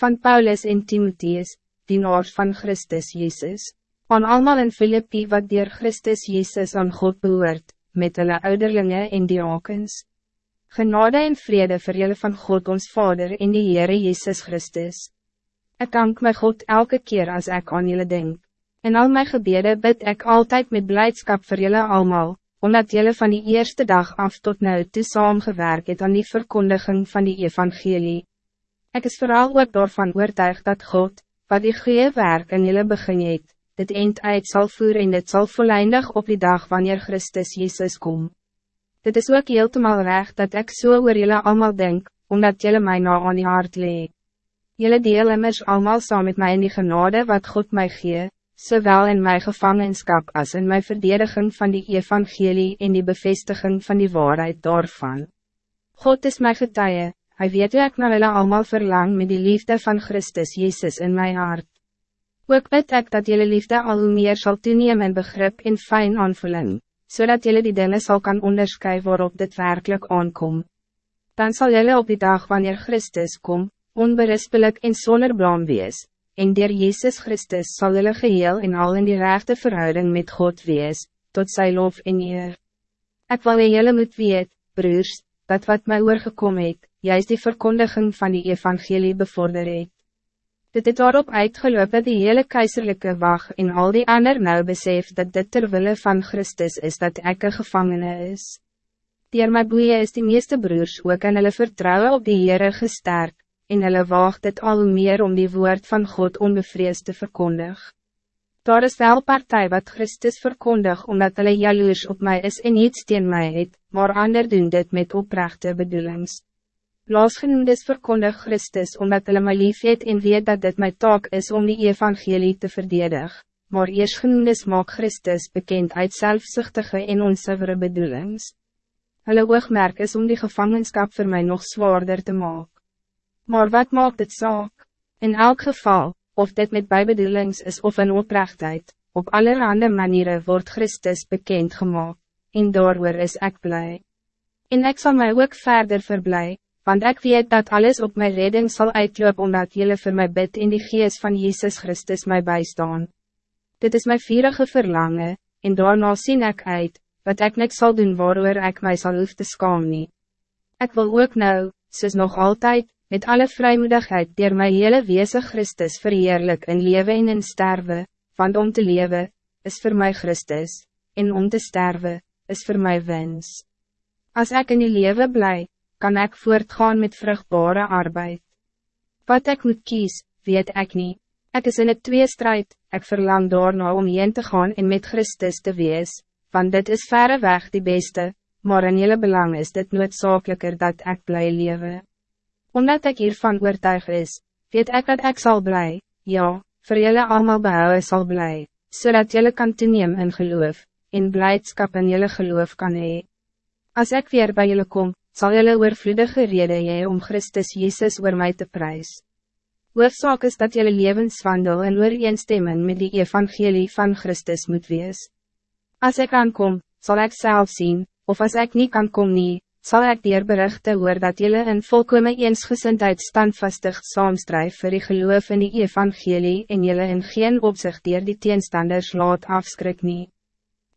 van Paulus en Timotheus, dienaars van Christus Jezus, aan allemaal in Filippi wat dier Christus Jezus aan God behoort, met hulle ouderlinge en diakens. Genade en vrede vir julle van God ons Vader en die Heere Jezus Christus. Ik dank my God elke keer als ik aan jullie denk. In al mijn gebeden bid ik altijd met blijdschap voor jullie allemaal, omdat jullie van die eerste dag af tot nu toe saamgewerk het aan die verkondiging van die evangelie. Ik is vooral ook daarvan oortuig dat God, wat die goeie werk in jullie begin het, dit eind uit sal voer en dit sal voleindig op die dag wanneer Christus Jezus kom. Dit is ook heeltemal recht dat ik zo so oor jullie allemaal denk, omdat jullie mij nou aan die hart lee. Jullie deel immers allemaal saam met mij in die genade wat God mij gee, zowel in mijn gevangenschap als in mijn verdediging van die evangelie en die bevestiging van die waarheid daarvan. God is mijn getuie, Hij weet hoe ek na hulle allemaal verlang met die liefde van Christus Jezus in mijn hart. Ook bid ek dat jullie liefde al hoe meer sal toeneem in begrip en fijn aanvulling, zodat jullie die dingen zal kan onderscheiden waarop dit werkelijk aankom. Dan zal jullie op die dag wanneer Christus kom, onberispelijk en zonder blaam wees, en der Jezus Christus zal jullie geheel en al in die rechte verhouding met God wees, tot sy lof en eer. Ek wil jullie moet weet, broers, dat wat mij oorgekom het, juist die verkondiging van die evangelie bevorder het. Dit het daarop uitgeloop dat die hele keizerlijke wacht en al die ander nou besef dat dit terwille van Christus is dat ek een gevangene is. Dier my boeie is die meeste broers ook en hulle vertrouwen op die Heere gesterk, en hulle wacht het al meer om die woord van God onbevreesd te verkondig. Daar is wel partij wat Christus verkondig omdat hulle jaloers op mij is en iets teen mij het, maar ander doen dit met oprechte bedoelings. Laasgenoemdes verkondig Christus omdat hulle my lief het en weet dat dit mijn taak is om die evangelie te verdedig, maar eersgenoemdes maak Christus bekend uit zelfzuchtige en onzuivere bedoelings. Hulle oogmerk is om die gevangenschap voor mij nog zwaarder te maken. Maar wat maakt het zaak? In elk geval, of dit met bijbedoelings is of een oprechtheid, op allerhande manieren wordt Christus bekend gemaakt, en daardoor is ik blij. En ik zal mij ook verder verblij, want ik weet dat alles op mijn redding zal uitloop omdat jullie voor mij bid in die geest van Jezus Christus mij bijstaan. Dit is mijn vierige verlangen, en daarna zie ik uit, wat ik niks zal doen waarover ik mij zal hoef te skaam nie. Ik wil ook nou, soos nog altijd, met alle vrijmoedigheid die my hele wezen Christus verheerlijk in leven en in sterven, want om te leven, is voor mij Christus, en om te sterven, is voor mij wens. Als ik in die leven blij, kan ik voortgaan met vruchtbare arbeid. Wat ik moet kies, weet ik niet. Ik is in het tweestrijd, ik verlang daarna om heen te gaan en met Christus te wees, want dit is verre weg die beste, maar in jullie belang is dit noodzakelijker dat ik blij leven. Omdat ik hiervan oortuig is, weet ik dat ik zal blij, ja, voor jullie allemaal behouden zal blij, zodat jullie kan toeneem in geloof, in blijdschap in jullie geloof kan hee. Als ik weer bij jullie kom, zal jullie oorvloedige rede hee om Christus Jezus oor mij te prijs. Hoofdzaak is dat jullie levenswandel en ooreenstemming met die evangelie van Christus moet wees. Als ik aankom, zal ik zelf zien, of als ik niet kan kom nie, zal ik dier berichten hoor dat jullie in volkome eensgezindheid standvastig saamstrijf vir die geloof in die evangelie en jullie in geen opzicht dier die teenstanders laat afskrik nie.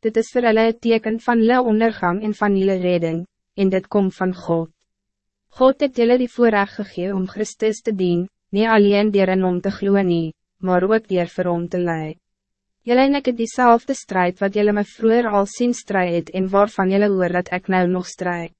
Dit is vir hulle teken van hulle ondergang en van jullie redding, en dit komt van God. God het jullie die voorrecht gegee om Christus te dien, niet alleen dier in om te gloeien nie, maar ook dier vir hom te leid. Jullie en ek het diezelfde strijd wat jullie me vroeger al zien strijd en waarvan jullie hoor dat ik nou nog strijd.